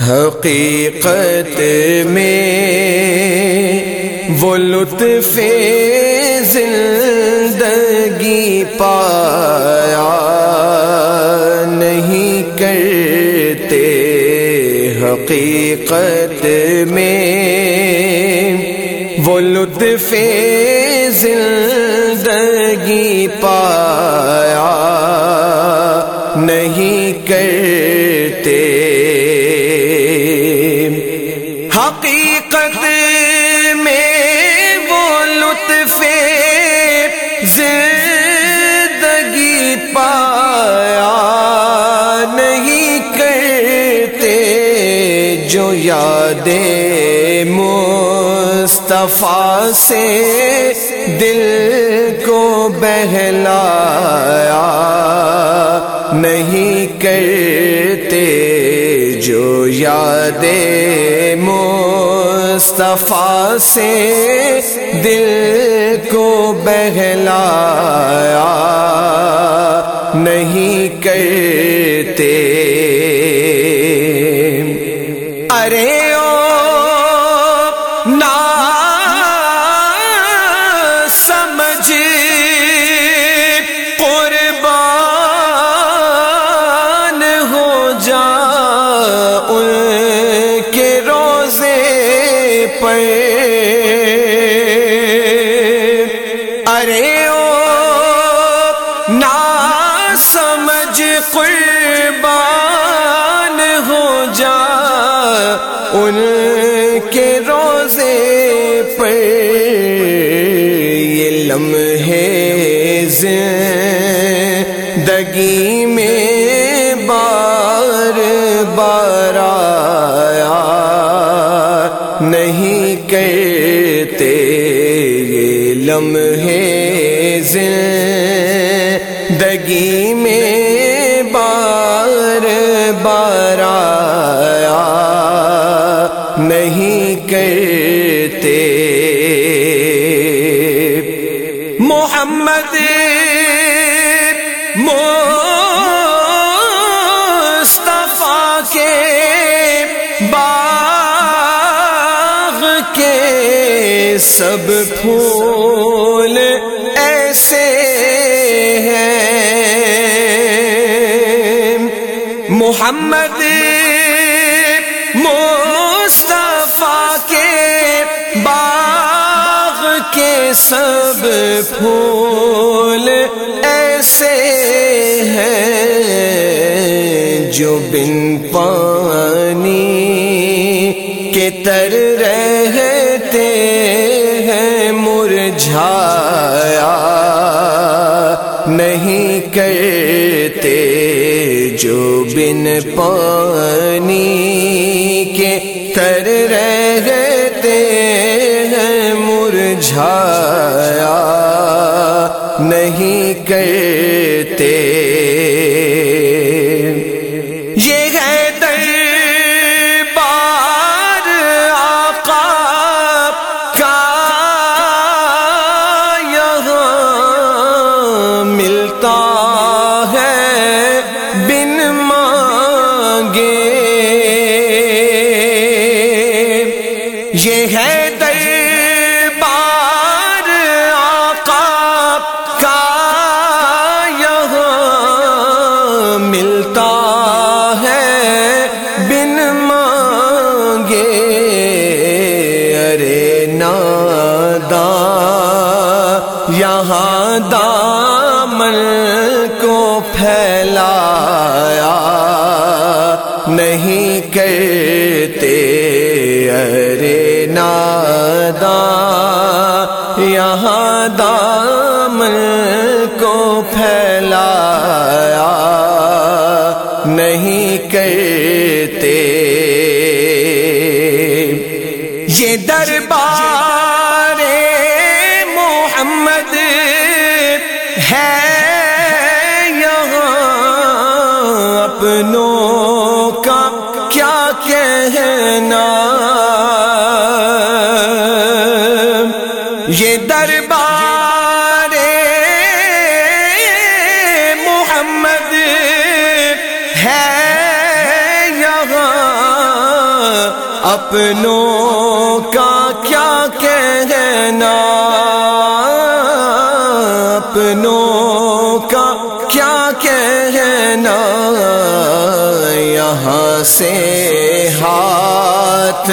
حقیقت میں وہ لطف زندگی پایا نہیں کرتے حقیقت میں وہ لطف زندگی پایا نہیں کرتے جو یادیں مصطفیٰ سے دل کو بہلایا نہیں کرتے جو یادیں مصطفیٰ سے دل کو بہلایا نہیں کرتے ارے او نا سمجھ قربان ہو جا ان کے روزے پہ ان کے روزے پہ یہ لمحے زندگی میں بار بار آیا نہیں کرتے یہ لمحے زندگی نہیں کرتے محمد مصطفیٰ کے باغ کے سب پھول ایسے ہیں۔ محمد سب پھول ایسے ہیں جو بن پانی کے تر رہتے ہیں، مرجھایا نہیں کرتے جو بن پانی کے تر رہتے ہیں، مرجھایا نہیں کرتے یہ ہے دربار آقا کا۔ یہاں ملتا ہے بن مانگے۔ یہ ہے دربار یہاں دامن کو پھیلایا نہیں کرتے ارے نادا یہاں دامن کو پھیلایا نہیں کرتے یہ دربار محمد ہے یہاں اپنوں کا کیا کہنا؟ اپنوں کا کیا کہنا؟ یہاں سے ہاتھ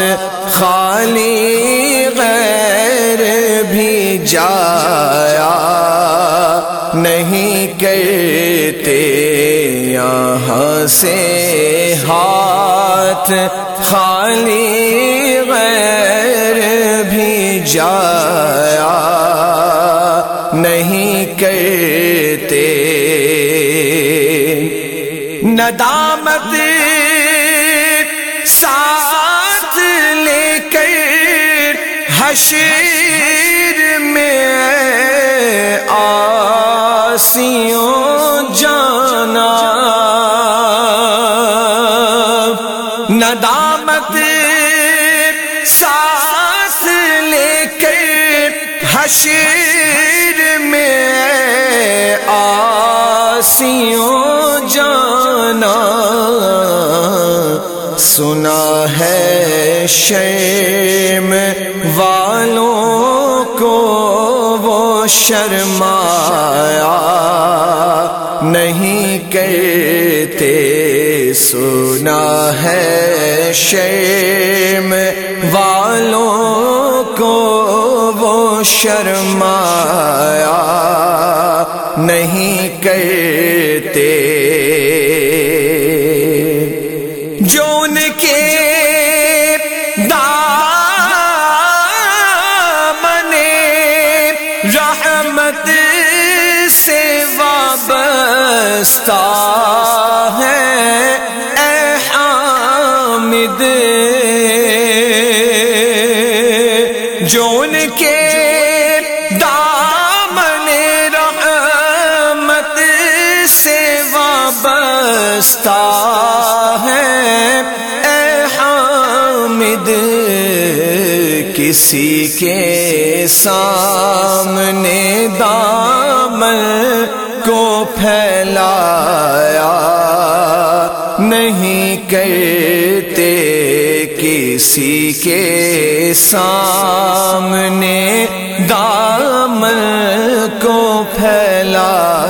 خالی جایا، نہیں کرتے یہاں سے ہاتھ خالی غیر بھی جایا، نہیں کرتے۔ ندامت ساتھ لے کر حشر حشر میں آسیوں جانا سنا ہے شیم والوں کو وہ شرمایا نہیں کرتے سنا ہے شیم والوں شرمایا نہیں کرتے۔ جو ان کے رحمت سے وابستہ ہے، اے حامد۔ جو ان کے وابستہ ہے۔ اے حامد، کسی کے سامنے دامن کو پھیلایا نہیں کرتے کسی کے سامنے دامن کو پھیلایا۔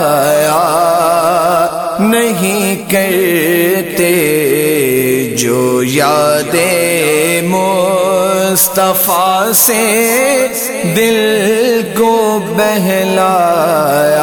کرتے جو یادیں مصطفیٰ سے دل کو بہلایا